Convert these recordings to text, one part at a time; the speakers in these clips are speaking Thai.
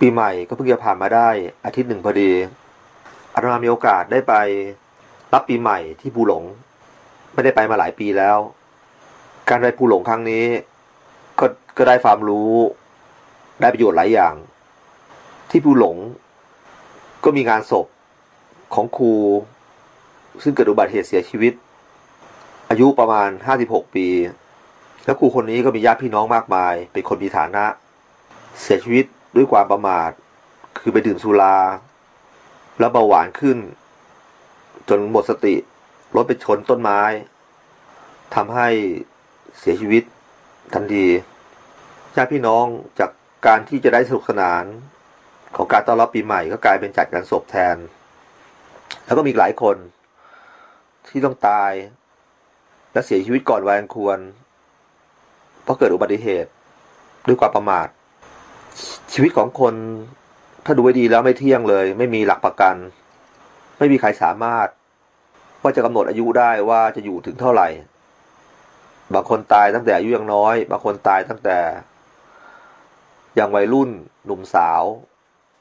ปีใหม่ก็เพิ่งจะผ่านมาได้อาทิตย์หนึ่งพอดีอาตมามีโอกาสได้ไปรับปีใหม่ที่ภูหลง ไม่ได้ไปมาหลายปีแล้ว การไปภูหลงครั้งนี้ ก็ก็ได้ความรู้ ได้ประโยชน์หลายอย่าง ที่ภูหลง ก็มีงานศพของครู ซึ่งเกิดอุบัติเหตุเสียชีวิต อายุประมาณห้าสิบหกปี แล้วครูคนนี้ก็มีญาติพี่น้องมากมาย เป็นคนมีฐานะ เสียชีวิต ด้วยความประมาท คือไปดื่มสุรา แล้วเบาหวานขึ้น จนหมดสติรถไปชนต้นไม้ทำให้เสียชีวิตทันทีญาติพี่น้องจากการที่จะได้สนุกสนาน ของการต้อนรับปีใหม่ก็กลายเป็นจัดงานศพแทน แล้วก็มีหลายคน ที่ต้องตาย และเสียชีวิตก่อนวัยอันควร เพราะเกิดอุบัติเหตุด้วยความประมาท ชีวิตของคนถ้าดูไว้ดีแล้วไม่เที่ยงเลย ไม่มีหลักประกัน ไม่มีใครสามารถ ว่าจะกำหนดอายุได้ว่าจะอยู่ถึงเท่าไหร่ บางคนตายตั้งแต่อายุยังน้อย บางคนตายตั้งแต่ ยังวัยรุ่น หนุ่มสาว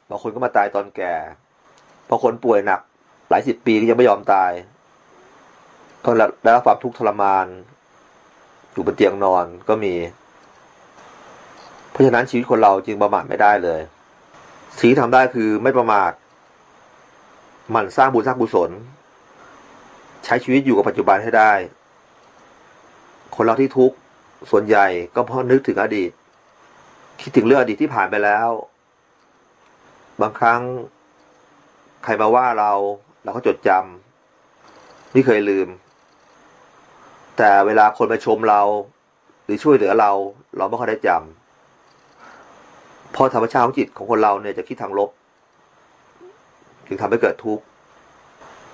บางคนก็มาตายตอนแก่บางคนป่วยหนัก หลายสิบปีก็ยังไม่ยอมตายก็ได้รับความทุกข์ทรมาน อยู่บนเตียงนอนก็มี ราะฉะนั้นชีวิตคนเราจึงประมาทไม่ได้เลยสิ่งที่ทำได้คือไม่ประมาทหมั่นสร้างบุญสร้างกุศล ใช้ชีวิตอยู่กับปัจจุบันให้ได้ คนเราที่ทุกข์ส่วนใหญ่ก็เพราะนึกถึงอดีต คิดถึงเรื่องอดีตที่ผ่านไปแล้ว บางครั้งใครมาว่าเราเราก็จดจำไม่เคยลืม แต่เวลาคนมาชมเรา หรือช่วยเหลือเรา เราไม่ค่อยได้จำ พอธรรมชาติของจิตของคนเราเนี่ยจะคิดทางลบจึงทำให้เกิดทุกข์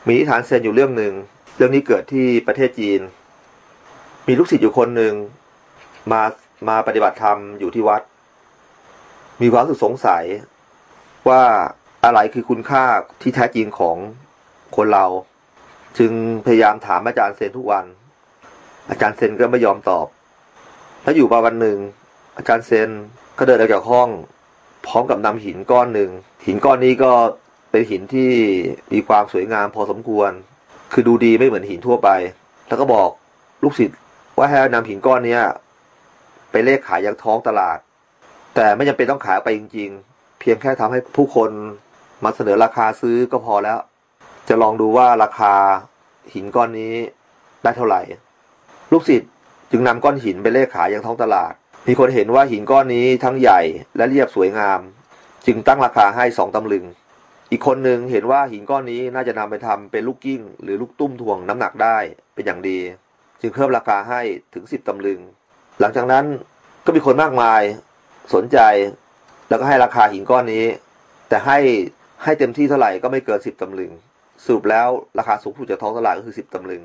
มีนิทานเซนอยู่เรื่องหนึ่ง เรื่องนี้เกิดที่ประเทศจีน มีลูกศิษย์อยู่คนหนึ่งมามาปฏิบัติธรรมอยู่ที่วัด มีความสึกสงสัยว่าอะไรคือคุณค่าที่แท้จริงของคนเรา จึงพยายามถามอาจารย์เซนทุกวัน อาจารย์เซนก็ไม่ยอมตอบ แล้วอยู่มาวันหนึ่งอาจารย์เซนก็เดินออกจากห้อง พร้อมกับนำหินก้อนหนึ่งหินก้อนนี้ก็เป็นหินที่มีความสวยงามพอสมควร คือดูดีไม่เหมือนหินทั่วไป แล้วก็บอกลูกศิษย์ว่าให้นำหินก้อนเนี้ยไปเลขขายยังท้องตลาด แต่ไม่จำเป็นต้องขายไปจริง ๆ เพียงแค่ทำให้ผู้คนมาเสนอราคาซื้อก็พอแล้ว จะลองดูว่าราคาหินก้อนนี้ได้เท่าไหร่ ลูกศิษย์จึงนำก้อนหินไปเลขขายยังท้องตลาด มีคนเห็นว่าหินก้อนนี้ทั้งใหญ่และเรียบสวยงาม จึงตั้งราคาให้สองตำลึง อีกคนหนึ่งเห็นว่าหินก้อนนี้น่าจะนำไปทำเป็นลูกกิ้ง หรือลูกตุ้มถ่วงน้ำหนักได้เป็นอย่างดี จึงเพิ่มราคาให้ถึงสิบตำลึง หลังจากนั้นก็มีคนมากมายสนใจ แล้วก็ให้ราคาหินก้อนนี้ แต่ให้ให้เต็มที่เท่าไหร่ก็ไม่เกินสิบตำลึงสรุปแล้วราคาสูงสุดจากท้องตลาดก็คือสิบตำลึง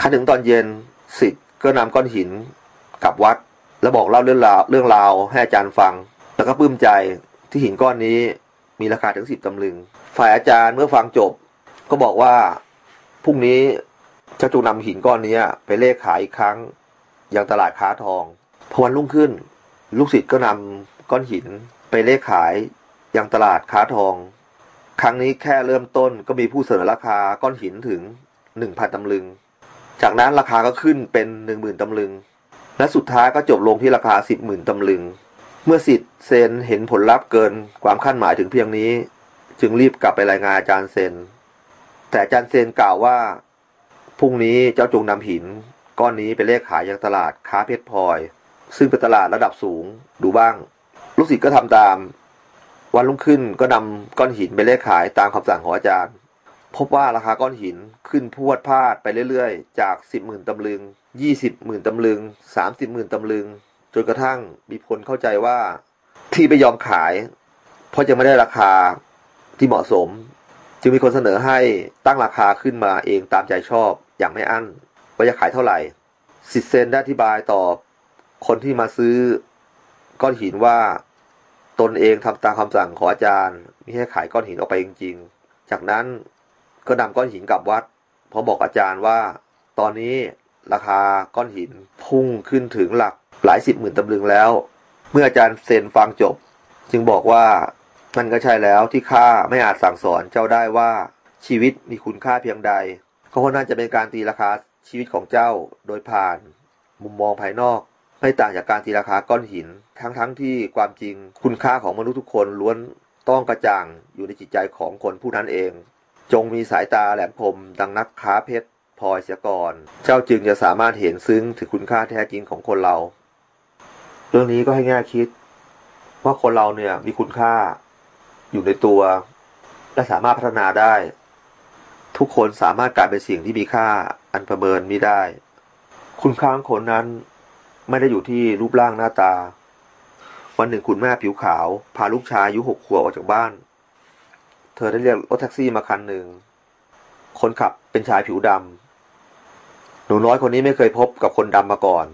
คันถึงตอนเย็นสิทธ์ก็นำก้อนหินกลับวัด แล้วบอกเล่าเรื่องราวเรื่องราวให้อาจารย์ฟัง แล้วก็ปลื้มใจที่หินก้อนนี้มีราคาถึงสิบตำลึง ฝ่ายอาจารย์เมื่อฟังจบ ก็บอกว่าพรุ่งนี้จะจงนำหินก้อนนี้ไปเลขขายอีกครั้งยังตลาดค้าทองพอวันรุ่งขึ้น ลูกศิษย์ก็นำก้อนหินไปเลขขายยังตลาดค้าทอง ครั้งนี้แค่เริ่มต้นก็มีผู้เสนอราคาก้อนหินถึงหนึ่งพันตำลึง จากนั้นราคาก็ขึ้นเป็นหนึ่งหมื่นตำลึง และสุดท้ายก็จบลงที่ราคาสิบหมื่นตำลึง เมื่อสิทธิ์เซนเห็นผลลัพธ์เกินความคาดหมายถึงเพียงนี้ จึงรีบกลับไปรายงานอาจารย์เซน แต่อาจารย์เซนกล่าวว่าพรุ่งนี้เจ้าจงนำหิน ก้อนนี้ไปเลขขายยังตลาดค้าเพชรพลอย ซึ่งเป็นตลาดระดับสูงดูบ้าง ลูกศิษย์ก็ทำตาม วันรุ่งขึ้นก็นำก้อนหินไปเลขขายตามคำสั่งของอาจารย์ พบว่าราคาก้อนหินขึ้นพวดพาดไปเรื่อยๆ จากสิบหมื่นตำลึงยี่สิบหมื่นตำลึงสามสิบหมื่นตำลึง จนกระทั่งมีคนเข้าใจว่าที่ไม่ยอมขาย เพราะยังไม่ได้ราคาที่เหมาะสม จึงมีคนเสนอให้ตั้งราคาขึ้นมาเองตามใจชอบอย่างไม่อั้นว่าจะขายเท่าไหร่สิทธิ์เซนได้อธิบายตอบคนที่มาซื้อก้อนหินว่าตนเองทำตามคำสั่งของอาจารย์ไม่ให้ขายก้อนหินออกไปจริง ๆ จากนั้น ก็นำก้อนหินกลับวัดพราะบอกอาจารย์ว่า ตอนนี้ราคาก้อนหินพุ่งขึ้นถึงหลักหลายสิบหมื่นตำลึงแล้ว เมื่ออาจารย์เซนฟังจบ จึงบอกว่ามันก็ใช่แล้วที่ข้าไม่อาจสั่งสอนเจ้าได้ว่าชีวิตมีคุณค่าเพียงใดเขาน่าจะเป็นการตีราคาชีวิตของเจ้าโดยผ่าน มุมมองภายนอก ไม่ต่างจากการตีราคาก้อนหิน ทั้งๆทที่ความจริงคุณค่าของมนุษย์ทุกคนล้วนต้องกระจ่างอยู่ในจิตใจของคนผู้นั้นเอง จงมีสายตาแหลมคมดังนักค้าเพชรพลอยเสียก่อน เจ้าจึงจะสามารถเห็นซึ้งถึงคุณค่าแท้จริงของคนเรา เรื่องนี้ก็ให้แง่คิด ว่าคนเราเนี่ยมีคุณค่า อยู่ในตัว และสามารถพัฒนาได้ ทุกคนสามารถกลายเป็นสิ่งที่มีค่าอันประเมินไม่ได้ คุณค่าของคนนั้นไม่ได้อยู่ที่รูปร่างหน้าตา วันหนึ่งคุณแม่ผิวขาว พาลูกชายอายุหกขวบออกจากบ้าน ธอได้เรียกรถแท็กซี่มาคันหนึ่ง คนขับเป็นชายผิวดำ หนูน้อยคนนี้ไม่เคยพบกับคนดำมาก่อน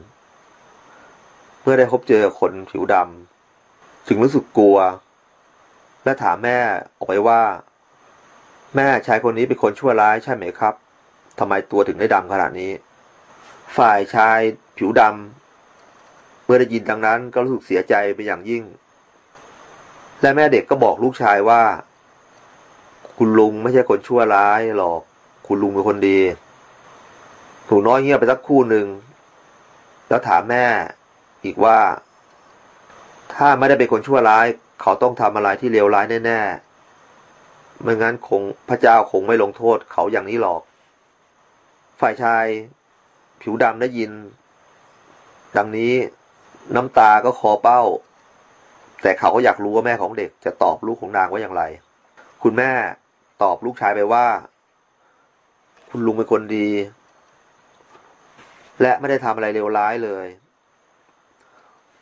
เมื่อได้พบเจอคนผิวดำจึงรู้สึกกลัว และถามแม่ออกไปว่า แม่ชายคนนี้เป็นคนชั่วร้ายใช่ไหมครับทำไมตัวถึงได้ดำขนาดนี้ ฝ่ายชายผิวดำเมื่อได้ยินดังนั้นก็รู้สึกเสียใจเป็นอย่างยิ่ง และแม่เด็กก็บอกลูกชายว่า คุณลุงไม่ใช่คนชั่วร้ายหรอก คุณลุงเป็นคนดีหนูน้อยเงียบไปสักคู่หนึ่ง แล้วถามแม่อีกว่า ถ้าไม่ได้เป็นคนชั่วร้าย เขาต้องทำอะไรที่เลวร้ายแน่ๆไม่งั้นคงพระเจ้าคงไม่ลงโทษเขาอย่างนี้หรอก ฝ่ายชาย ผิวดำได้ยิน ดังนี้น้ำตาก็คอเป้า แต่เขาก็อยากรู้ว่าแม่ของเด็กจะตอบลูกของนางว่าอย่างไร คุณแม่ ตอบลูกชายไปว่า คุณลุงเป็นคนดี และไม่ได้ทำอะไรเลวร้ายเลย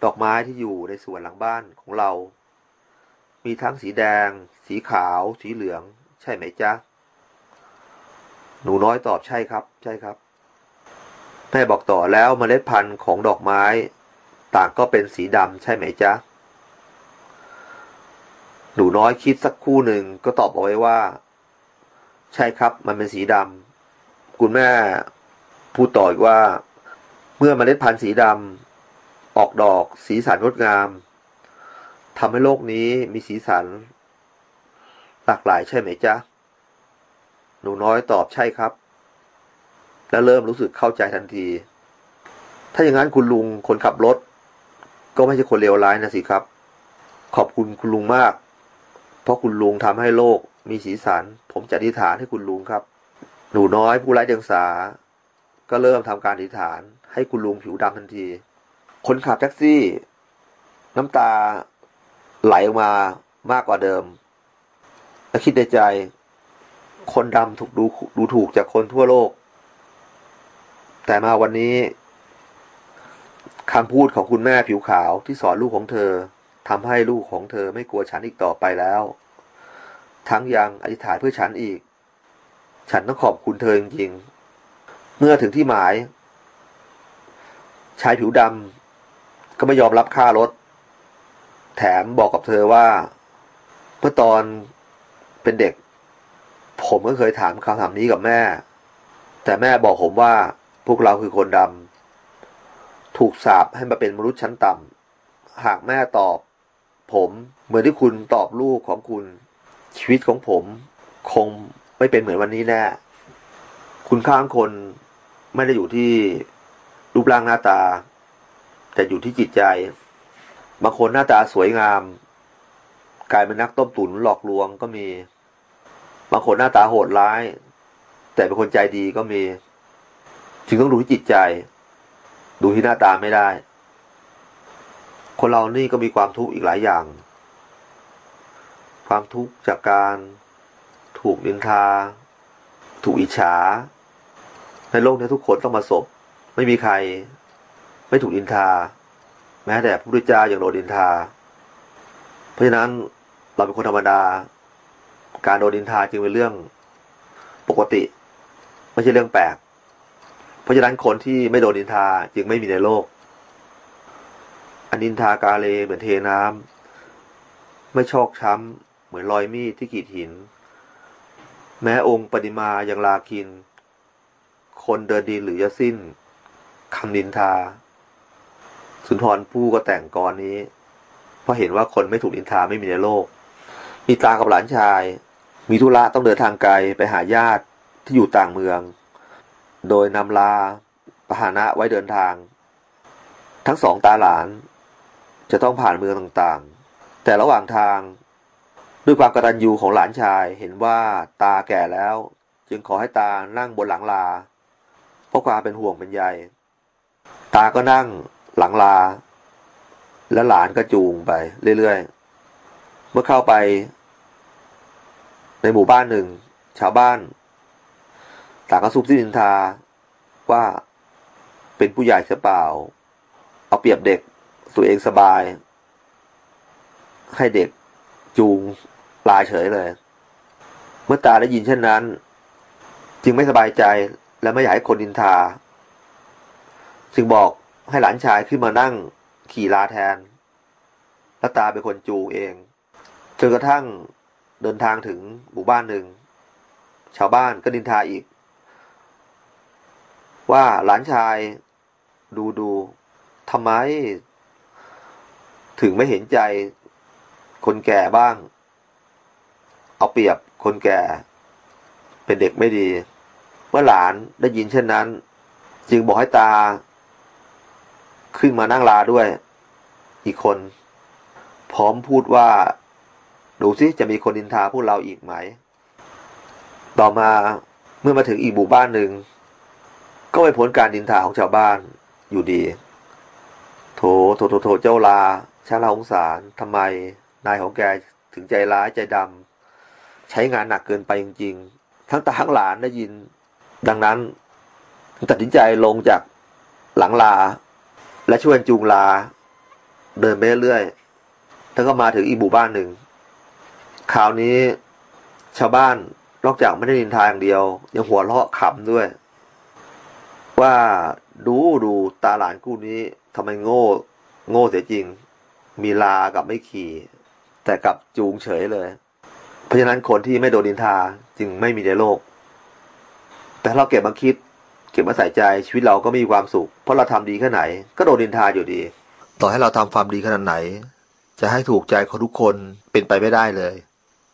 ดอกไม้ที่อยู่ในสวนหลังบ้านของเรา มีทั้งสีแดง สีขาว สีเหลือง ใช่ไหมจ๊ะ หนูน้อยตอบใช่ครับ ใช่ครับแม่บอกต่อแล้วเมล็ดพันธุ์ของดอกไม้ ต่างก็เป็นสีดำใช่ไหมจ๊ะหนูน้อยคิดสักคู่หนึ่งก็ตอบเอาไว้ว่า ใช่ครับ มันเป็นสีดำคุณแม่พูดต่ออีกว่า เมื่อเมล็ดพันธุ์สีดำออกดอกสีสันงดงามทำให้โลกนี้มีสีสัน หลากหลายใช่ไหมจ๊ะ หนูน้อยตอบใช่ครับ และเริ่มรู้สึกเข้าใจทันที ถ้าอย่างนั้นคุณลุงคนขับรถ ก็ไม่ใช่คนเลวร้ายนะสิครับ ขอบคุณคุณลุงมาก เพราะคุณลุงทำให้โลก มีสีสัน ผมจะอธิษฐานให้คุณลุงครับ หนูน้อยผู้ไร้เดียงสา ก็เริ่มทำการอธิษฐาน ให้คุณลุงผิวดำทันที คนขับแท็กซี่ น้ำตาไหลออกมามากกว่าเดิม และคิดในใจ คนดำถูกดูดูถูกจากคนทั่วโลก แต่มาวันนี้คำพูดของคุณแม่ผิวขาวที่สอนลูกของเธอทำให้ลูกของเธอไม่กลัวฉันอีกต่อไปแล้ว ทั้งยังอธิษฐานเพื่อฉันอีก ฉันต้องขอบคุณเธอจริงๆ เมื่อถึงที่หมาย ชายผิวดำก็ไม่ยอมรับค่ารถ แถมบอกกับเธอว่า เมื่อตอนเป็นเด็ก ผมก็เคยถามคำถามนี้กับแม่ แต่แม่บอกผมว่าพวกเราคือคนดำถูกสาปให้มาเป็นมนุษย์ชั้นต่ำหากแม่ตอบ ผมเหมือนที่คุณตอบลูกของคุณ ชีวิตของผมคงไม่เป็นเหมือนวันนี้แน่คุณค่าของคนไม่ได้อยู่ที่รูปร่างหน้าตา แต่อยู่ที่จิตใจ บางคนหน้าตาสวยงาม กลายเป็นนักต้มตุ๋นหลอกลวงก็มี บางคนหน้าตาโหดร้าย แต่เป็นคนใจดีก็มี จึงต้องดูที่จิตใจ ดูที่หน้าตาไม่ได้ คนเรานี่ก็มีความทุกข์อีกหลายอย่าง ความทุกข์จากการถูกนินทา ถูกอิจฉา ในโลกนี้ทุกคนต้องมาสบ ไม่มีใคร ไม่ถูกดินทา แม้แต่พระพุทธเจ้าอย่างโดนดินทา เพราะฉะนั้นเราเป็นคนธรรมดา การโดนดินทาจึงเป็นเรื่องปกติ ไม่ใช่เรื่องแปลก เพราะฉะนั้นคนที่ไม่โดนดินทาจึงไม่มีในโลกอันดินทากาเลเหมือนเทน้ำไม่ชอกช้ำ มือนรอยมีดที่กีดหิน แม้องค์ปฏิมายังลาคิน คนเดินดีหรือจะสิ้นคำนินทา สุนทรภู่ก็แต่งกรนี้ เพราะเห็นว่าคนไม่ถูกนินทาไม่มีในโลก มีตากับหลานชาย มีธุระต้องเดินทางไกลไปหาญาติที่อยู่ต่างเมือง โดยนำลาปหานะไว้เดินทาง ทั้งสองตาหลานจะต้องผ่านเมืองต่างๆ แต่ระหว่างทาง ด้วยความกระตัญญูของหลานชายเห็นว่าตาแก่แล้ว จึงขอให้ตานั่งบนหลังลา เพราะความเป็นห่วงเป็นใยตาก็นั่งหลังลา และหลานก็จูงไปเรื่อยๆ เมื่อเข้าไป ในหมู่บ้านหนึ่ง ชาวบ้านต่างก็ซุบซินินทาว่าเป็นผู้ใหญ่เสียเปล่า เอาเปรียบเด็กตัวเองสบาย ให้เด็กจูง ลาเฉยเลย เมื่อตาได้ยินเช่นนั้น จึงไม่สบายใจและไม่อยากให้คนดินทา จึงบอกให้หลานชายขึ้นมานั่งขี่ลาแทน แล้วตาเป็นคนจูงเองจนกระทั่งเดินทางถึงหมู่บ้านหนึ่ง ชาวบ้านก็ดินทาอีก ว่าหลานชายดูดูทำไม ถึงไม่เห็นใจคนแก่บ้าง เอาเปรียบคนแก่ เป็นเด็กไม่ดี เมื่อหลานได้ยินเช่นนั้น จึงบอกให้ตา ขึ้นมานั่งลาด้วย อีกคน พร้อมพูดว่า ดูซิจะมีคนดินทาพวกเราอีกไหม ต่อมาเมื่อมาถึงอีกหมู่บ้านหนึ่ง ก็ไม่พ้นการดินทาของชาวบ้านอยู่ดี โถโถโถโถเจ้าลาช่างลาสงสารทำไมนายของแกถึงใจร้ายใจดำ ใช้งานหนักเกินไปจริง ๆ ทั้งตาทั้งหลานได้ยิน ดังนั้นตัดสินใจลงจากหลังลา และช่วยจูงลา เดินไปเรื่อยๆแล้วก็มาถึงอีกหมู่บ้านหนึ่งคราวนี้ชาวบ้านนอกจากไม่ได้ดินทาอย่างเดียว ยังหัวเราะขำด้วย ว่าดูดูตาหลานคู่นี้ทำไมโง่ โง่เสียจริง มีลากับไม่ขี่ แต่กับจูงเฉยเลย ราะฉะนั้นคนที่ไม่โดนดินทาจึงไม่มีในโลก แต่เราเก็บมาคิด เก็บมาใส่ใจชีวิตเราก็มีความสุข เพราะเราทำดีแค่ไหน ก็โดนดินทาอยู่ดี ต่อให้เราทำความดีขนาดไหน จะให้ถูกใจคนทุกคนเป็นไปไม่ได้เลย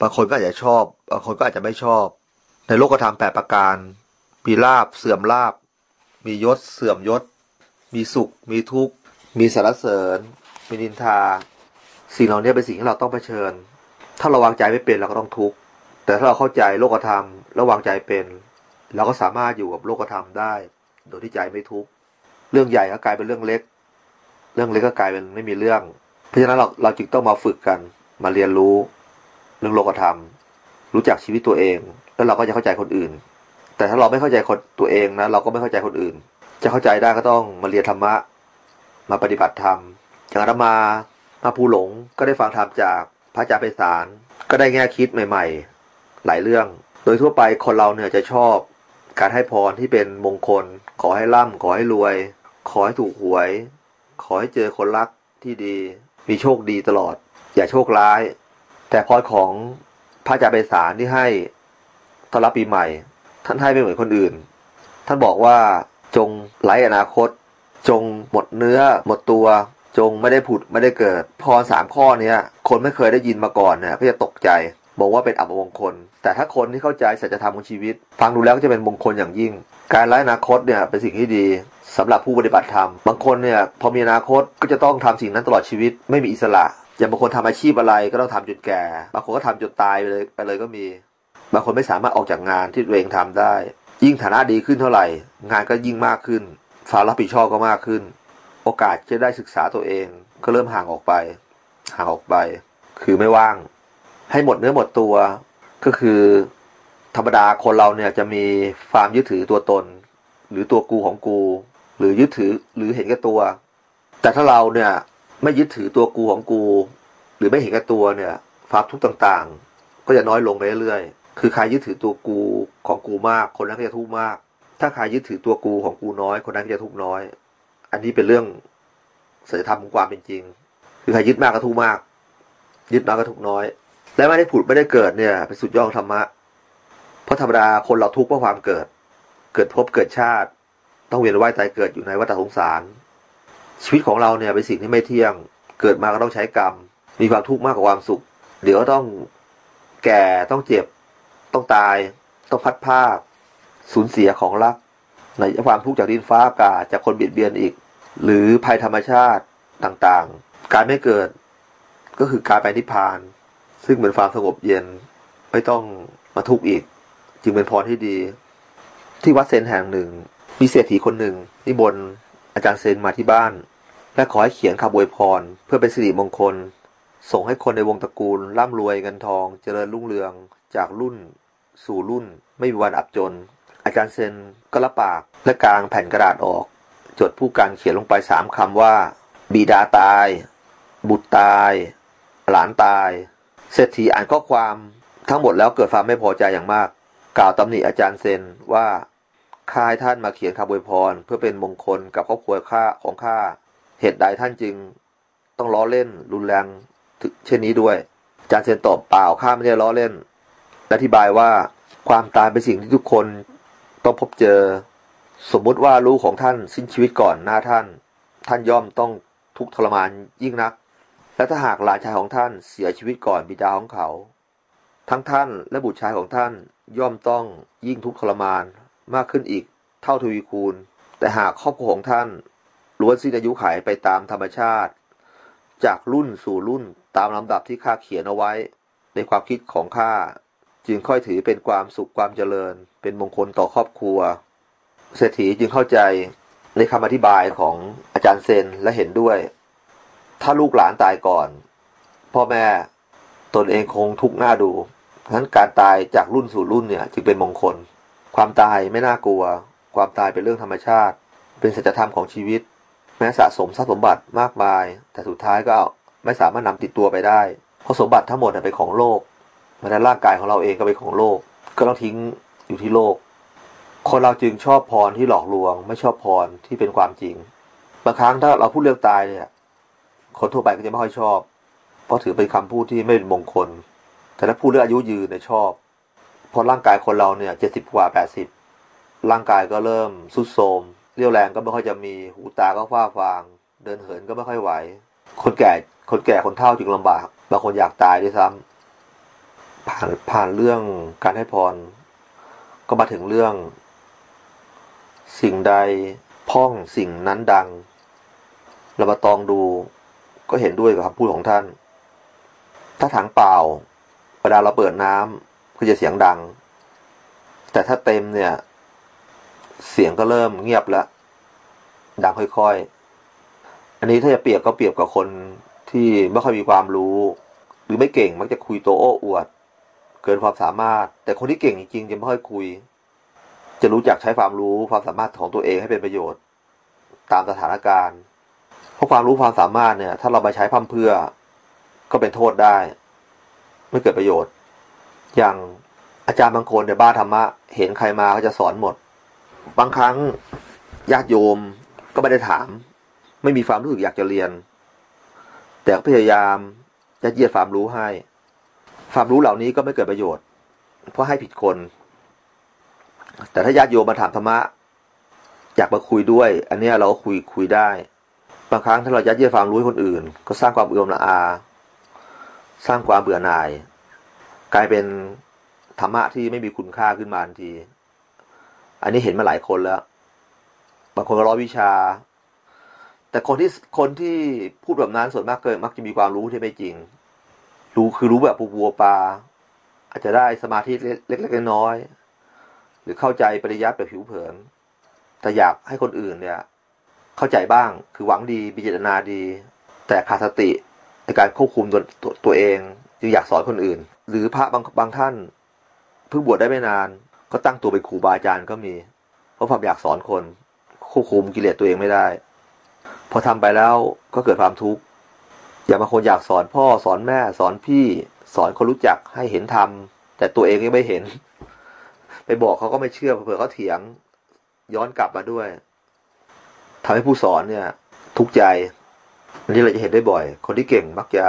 บางคนก็อาจจะชอบบางคนก็อาจจะไม่ชอบ ในโลกธรรมแปดประการมีลาบเสื่อมลาบ มียศเสื่อมยศ มีสุข มีทุกข์ มีสารเสริญ มีนินทา สิ่งเหล่านี้เป็นสิ่งที่เราต้องเผชิญ ถ้าเราวางใจไม่เป็นเราก็ต้องทุกข์แต่ถ้าเราเข้าใจโลกธรรมแล้วางใจเป็น เราก็สามารถอยู่กับโลกธรรมได้ โดยที่ใจไม่ทุกข์เรื่องใหญ่ก็กลายเป็นเรื่องเล็ก เรื่องเล็กก็กลายเป็นไม่มีเรื่อง เพราะฉะนั้นเราเราจึงต้องมาฝึกกันมาเรียนรู้ เรื่องโลกธรรม รู้จักชีวิตตัวเอง แล้วเราก็จะเข้าใจคนอื่น แต่ถ้าเราไม่เข้าใจคนตัวเองนะ เราก็ไม่เข้าใจคนอื่น จะเข้าใจได้ก็ต้องมาเรียนธรรมะ มาปฏิบัติธรรมจากนั้นมามาภูหลงก็ได้ฟังธรรมจาก พระอาจารย์ไพศาลก็ได้แง่คิดใหม่ ๆ หลายเรื่อง โดยทั่วไปคนเราเนี่ยจะชอบ การให้พรที่เป็นมงคล ขอให้ร่ำขอให้รวย ขอให้ถูกหวย ขอให้เจอคนรักที่ดี มีโชคดีตลอด อย่าโชคร้าย แต่พรของพระอาจารย์ไพศาลที่ให้ต้อนรับปีใหม่ ท่านให้ไม่เหมือนคนอื่น ท่านบอกว่าจงไร้อนาคต จงหมดเนื้อหมดตัว จงไม่ได้ผุดไม่ได้เกิด พรสามข้อเนี้ย คนไม่เคยได้ยินมาก่อนเนี่ยก็จะตกใจบอกว่าเป็นอัปมงคล แต่ถ้าคนที่เข้าใจสัจธรรมของชีวิต ฟังดูแล้วก็จะเป็นมงคลอย่างยิ่ง การไร้อนาคตเนี่ยเป็นสิ่งที่ดีสำหรับผู้ปฏิบัติธรรม บางคนเนี่ยพอมีอนาคตก็จะต้องทำสิ่งนั้นตลอดชีวิต ไม่มีอิสระ อย่างบางคนทำอาชีพอะไรก็ต้องทำจนแก่ บางคนก็ทำจนตายไปเลยไปเลยก็มี บางคนไม่สามารถออกจากงานที่ตัวเองทำได้ ยิ่งฐานะดีขึ้นเท่าไหร่ งานก็ยิ่งมากขึ้นความรับผิดชอบก็มากขึ้น โอกาสจะได้ศึกษาตัวเอง ก็เริ่มห่างออกไป ห่างออกไป คือไม่ว่าง ให้หมดเนื้อหมดตัวก็คือ ธรรมดาคนเราเนี่ยจะมีความยึดถือตัวตน หรือตัวกูของกู หรือยึดถือหรือเห็นแก่ตัว แต่ถ้าเราเนี่ยไม่ยึดถือตัวกูของกู หรือไม่เห็นแก่ตัวเนี่ยความทุกข์ต่างๆ ก็จะน้อยลงไปเรื่อยๆคือใครยึดถือตัวกูของกูมาก คนนั้นก็จะทุกข์มาก ถ้าใครยึดถือตัวกูของกูน้อย คนนั้นก็จะทุกข์น้อย อันนี้เป็นเรื่องศีลธรรมของความเป็นจริง คือใครยึดมากก็ทุกมาก ยึดน้อยก็ทุกน้อย และไม่ได้ผุดไม่ได้เกิดเนี่ยเป็นสุดยอดธรรมะ เพราะธรรมดาคนเราทุกข์เพราะความเกิด เกิดพบเกิดชาติ ต้องเวียนว่ายตายเกิดอยู่ในวัฏสงสาร ชีวิตของเราเนี่ยเป็นสิ่งที่ไม่เที่ยง เกิดมาก็ต้องใช้กรรม มีความทุกข์มากกว่าความสุข เดี๋ยวต้องแก่ต้องเจ็บ ต้องตาย ต้องพัดภาคสูญเสียของรัก ในความทุกข์จากดินฟ้าอากาศจากคนเบียดเบียนอีก หรือภัยธรรมชาติต่างๆ การไม่เกิดก็คือการไปนิพพาน ซึ่งเป็นความสงบเย็นไม่ต้องมาทุกข์อีก จึงเป็นพรที่ดี ที่วัดเซนแห่งหนึ่ง มีเศรษฐีคนหนึ่งนิมนต์อาจารย์เซนมาที่บ้าน และขอให้เขียนคำอวยพร เพื่อเป็นสิริมงคล ส่งให้คนในวงตระกูล ร่ำรวยเงินทอง เจริญรุ่งเรืองจากรุ่น สู่รุ่นไม่มีวันอับจน อาจารย์เซนก็รับปากและกางแผ่นกระดาษออก จดผู้การเขียนลงไปสามคำว่า บิดาตาย บุตรตาย หลานตาย เศรษฐีอ่านข้อความทั้งหมดแล้วเกิดความไม่พอใจอย่างมาก กล่าวตำหนิอาจารย์เซนว่าข้าให้ท่านมาเขียนคำอวยพร เพื่อเป็นมงคลกับครอบครัวข้าของข้าเหตุใดท่านจึง ต้องล้อเล่นรุนแรงเช่นนี้ด้วยอาจารย์เซนตอบเปล่าข้าไม่ได้ล้อเล่นอธิบายว่าความตายเป็นสิ่งที่ทุกคน ต้องพบเจอ สมมุติว่าลูกของท่านสิ้นชีวิตก่อนหน้าท่าน ท่านย่อมต้องทุกข์ทรมานยิ่งนัก และถ้าหากหลานชายของท่านเสียชีวิตก่อนบิดาของเขา ทั้งท่านและบุตรชายของท่านย่อมต้องยิ่งทุกข์ทรมานมากขึ้นอีกเท่าทวีคูณ แต่หากครอบครัวของท่านล้วนสิ้นอายุขัยไปตามธรรมชาติ จากรุ่นสู่รุ่นตามลำดับที่ข้าเขียนเอาไว้ในความคิดของข้า จึงค่อยถือเป็นความสุขความเจริญ เป็นมงคลต่อครอบครัว เศรษฐีจึงเข้าใจในคำอธิบายของอาจารย์เซนและเห็นด้วย ถ้าลูกหลานตายก่อน พ่อแม่ตนเองคงทุกข์หน้าดูเพราะฉะนั้นการตายจากรุ่นสู่รุ่นเนี่ยจึงเป็นมงคล ความตายไม่น่ากลัว ความตายเป็นเรื่องธรรมชาติ เป็นสัจธรรมของชีวิต แม้สะสมทรัพย์สมบัติมากมาย แต่สุดท้ายก็ไม่สามารถนำติดตัวไปได้ เพราะสมบัติทั้งหมดเป็นของโลก แม้ร่างกายของเราเองก็เป็นของโลก ก็ต้องทิ้งอยู่ที่โลก คนเราจึงชอบพรที่หลอกลวง ไม่ชอบพรที่เป็นความจริง บางครั้งถ้าเราพูดเรื่องตายเนี่ย คนทั่วไปก็จะไม่ค่อยชอบ เพราะถือเป็นคำพูดที่ไม่เป็นมงคล แต่ถ้าพูดเรื่องอายุยืนเนี่ยชอบเพราะร่างกายคนเราเนี่ยเจ็ดสิบกว่าแปดสิบร่างกายก็เริ่มสุดโทมเรี่ยวแรงก็ไม่ค่อยจะมีหูตาก็ฟ้าฟาง เดินเหินก็ไม่ค่อยไหว คนแก่คนแก่คนเฒ่าจึงลำบากบางคนอยากตายด้วยซ้ำ ผ่านผ่านเรื่องการให้พร ก็มาถึงเรื่อง สิ่งใดพ่องสิ่งนั้นดัง เรามาตองดูก็เห็นด้วยกับคำพูดของท่าน ถ้าถังเปล่าเวลาเราเปิดน้ำก็จะเสียงดัง แต่ถ้าเต็มเนี่ย เสียงก็เริ่มเงียบแล้ว ดังค่อยๆ อันนี้ถ้าจะเปรียบก็เปรียบกับคนที่ไม่ค่อยมีความรู้ หรือไม่เก่งมักจะคุยโตโอ้อวด เกินความสามารถ แต่คนที่เก่งจริงๆจะไม่ค่อยคุย จะรู้จักใช้ความรู้ความสามารถของตัวเองให้เป็นประโยชน์ ตามสถานการณ์ เพราะความรู้ความสามารถเนี่ย ถ้าเราไปใช้พั่มเพื่อ ก็เป็นโทษได้ ไม่เกิดประโยชน์ อย่างอาจารย์บางคนในบ้านธรรมะ เห็นใครมาเขาจะสอนหมด บางครั้งญาติโยมก็ไม่ได้ถาม ไม่มีความรู้สึกอยากจะเรียน แต่พยายามจะเยียดความรู้ให้ ความรู้เหล่านี้ก็ไม่เกิดประโยชน์ เพราะให้ผิดคน แต่ถ้าญาติโยมมาถามธรรมะอยากมาคุยด้วย อันนี้เราก็คุยคุยได้ บางครั้งถ้าเรายัดเยียดความรู้ให้คนอื่น ก็สร้างความเอื่อมละอา สร้างความเบื่อหน่าย กลายเป็นธรรมะที่ไม่มีคุณค่าขึ้นมาทันที อันนี้เห็นมาหลายคนแล้ว บางคนก็ร้อวิชา แต่คนที่คนที่พูดแบบนั้นส่วนมากเกินมักจะมีความรู้ที่ไม่จริง รู้คือรู้แบบปูบัวปลาอาจจะได้สมาธิเล็กๆน้อยๆหรือเข้าใจปริยัติแบบผิวเผิน แต่อยากให้คนอื่นเนี่ย เข้าใจบ้างคือหวังดีมีเจตนาดี แต่ขาดสติในการควบคุมตัวตัวตัวเอง จึงอยากสอนคนอื่น หรือพระบางบางท่านเพิ่งบวชได้ไม่นาน ก็ตั้งตัวเป็นครูบาอาจารย์ก็มี เพราะความอยากสอนคน ควบคุมกิเลสตัวเองไม่ได้ พอทำไปแล้วก็เกิดความทุกข์ อย่าบางคนอยากสอนพ่อสอนแม่สอนพี่สอนคนรู้จักให้เห็นธรรมแต่ตัวเองยังไม่เห็น ไปบอกเขาก็ไม่เชื่อเผื่อเขาเถียง ย้อนกลับมาด้วยทำให้ผู้สอนเนี่ย ทุกข์ใจอันนี้เราจะเห็นได้บ่อย คนที่เก่งมักจะ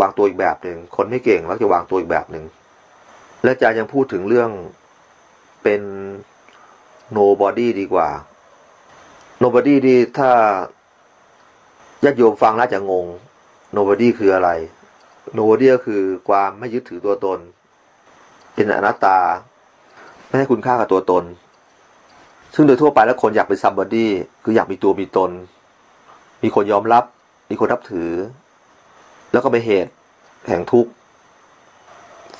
วางตัวอีกแบบหนึ่งคนไม่เก่งมักจะวางตัวอีกแบบหนึ่งและอาจารย์ยังพูดถึงเรื่องเป็น nobody ดีกว่า nobody ดีถ้า ญาติโยมฟังแล้วจะงง nobody คืออะไรโนเดียคือความไม่ยึดถือตัวตน เป็นอนัตตา ไม่ให้คุณค่ากับตัวตน ซึ่งโดยทั่วไปแล้วคนอยากเป็นซัมบอดี้คืออยากมีตัวมีตน มีคนยอมรับ มีคนนับถือ แล้วก็เป็นเหตุแห่งทุกข์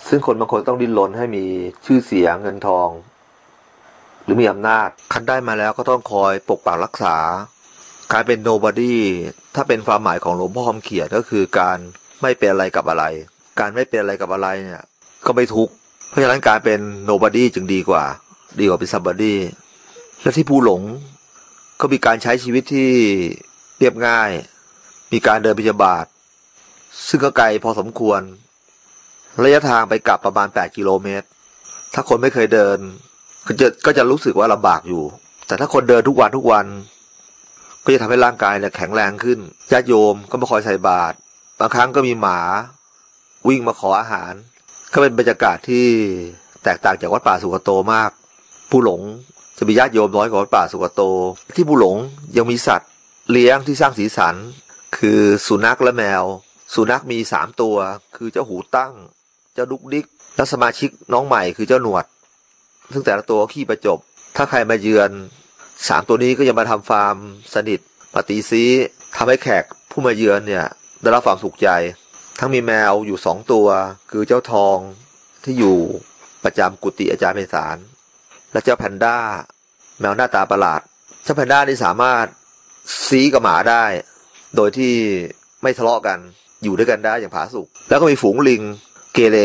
ซึ่งคนบางคนต้องดิ้นรนให้มีชื่อเสียงเงินทอง หรือมีอำนาจ คันได้มาแล้วก็ต้องคอยปกปักรักษา กลายเป็น nobody ถ้าเป็นความหมายของหลวงพ่อคำเขียนก็คือการไม่เป็นอะไรกับอะไร การไม่เป็นอะไรกับอะไรเนี่ย ก็ไม่ทุกข์เพราะฉะนั้นการเป็น nobody จึงดีกว่า ดีกว่าเป็น somebody และที่ผู้หลงก็มีการใช้ชีวิตที่เรียบง่าย มีการเดินพิจบาท ซึ่งก็ไกลพอสมควร ระยะทางไปกลับประมาณ 8 กิโลเมตร ถ้าคนไม่เคยเดิน ก็จะก็จะรู้สึกว่าลำบากอยู่ แต่ถ้าคนเดินทุกวันทุกวัน ก็จะทำให้ร่างกายเนี่ยแข็งแรงขึ้นญาติโยมก็มาคอยใส่บาตรบางครั้งก็มีหมา วิ่งมาขออาหาร ก็เป็นบรรยากาศที่แตกต่างจากวัดป่าสุกโตมาก ผู้หลงจะมีญาติโยมน้อยกว่าวัดป่าสุกโต ที่ผู้หลงยังมีสัตว์ เลี้ยงที่สร้างสีสัน คือสุนัขและแมว สุนัขมีสามตัว คือเจ้าหูตั้ง เจ้าดุกดิกและสมาชิกน้องใหม่คือเจ้าหนวด ซึ่งแต่ละตัวขี้ประจบ ถ้าใครมาเยือน สามตัวนี้ก็จะมาทำฟาร์มสนิทปฏิซีทำให้แขกผู้มาเยือนเนี่ยได้รับความสุขใจ ทั้งมีแมวอยู่สองตัว คือเจ้าทองที่อยู่ประจำกุฏิอาจารย์เมสารและเจ้าแพนด้า แมวหน้าตาประหลาด เจ้าแพนด้านี่สามารถซีกับหมาได้ โดยที่ไม่ทะเลาะกันอยู่ด้วยกันได้อย่างผาสุกแล้วก็มีฝูงลิงเกเร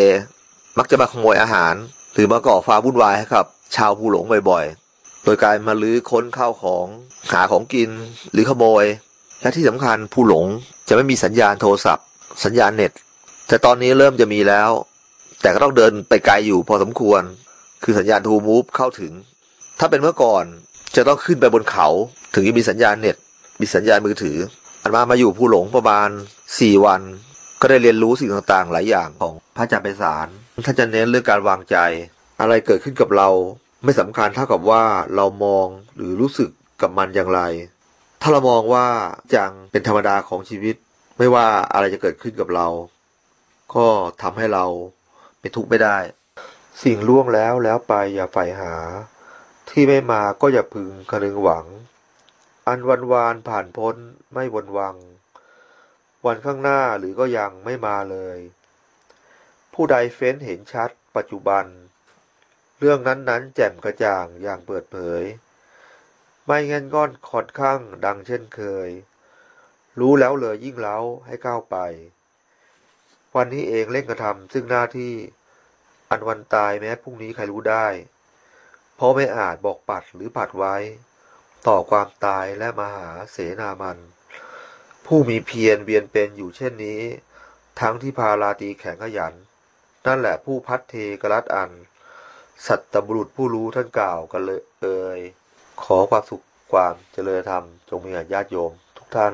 มักจะมาขโมยอาหาร หรือมาก่อฟ้าวุ่นวายให้กับ ชาวภูหลงบ่อย ดยการมาลื้อค้นข้าวของหาของกินหรือขโมย และที่สำคัญภูหลงจะไม่มีสัญญาณโทรศัพท์ สัญญาณเน็ต แต่ตอนนี้เริ่มจะมีแล้ว แต่ก็ต้องเดินไปไกลอยู่พอสมควร คือสัญญาณทูมูฟเข้าถึง ถ้าเป็นเมื่อก่อนจะต้องขึ้นไปบนเขา ถึงจะมีสัญญาณเน็ต มีสัญญาณมือถือ อันมามาอยู่ภูหลงประมาณสี่วัน ก็ได้เรียนรู้สิ่งต่างๆ หลายอย่างของพระอาจารย์ไพศาลท่านจะเน้นเรื่องการวางใจ อะไรเกิดขึ้นกับเรา ไม่สำคัญเท่ากับว่าเรามองหรือรู้สึกกับมันอย่างไร ถ้าเรามองว่าจังเป็นธรรมดาของชีวิต ไม่ว่าอะไรจะเกิดขึ้นกับเรา ก็ทำให้เราเป็นทุกข์ไม่ได้ สิ่งล่วงแล้วแล้วไปอย่าใฝ่หา ที่ไม่มาก็อย่าพึงคนึงหวัง อันวันวานผ่านพ้นไม่วนวัง วันข้างหน้าหรือก็ยังไม่มาเลย ผู้ใดเฟ้นเห็นชัดปัจจุบัน เรื่องนั้นๆ แจ่มกระจ่างอย่างเปิดเผย ไม่เงินก้อนขอดข้างดังเช่นเคย รู้แล้วเลยยิ่งเล้าให้ก้าวไป วันนี้เองเร่งกระทำซึ่งหน้าที่อันวันตายแม้พรุ่งนี้ใครรู้ได้ เพราะไม่อาจบอกปัดหรือปัดไว้ ต่อความตายและมหาเสนามัน ผู้มีเพียรเวียนเป็นอยู่เช่นนี้ ทั้งที่พาลาตีแข็งขยัน นั่นแหละผู้พัดเทกรัดอัน สัตบุรุษผู้รู้ท่านกล่าวกันเลยเอ่ยขอความสุขความเจริญธรรม จงมีแก่ญาติโยมทุกท่าน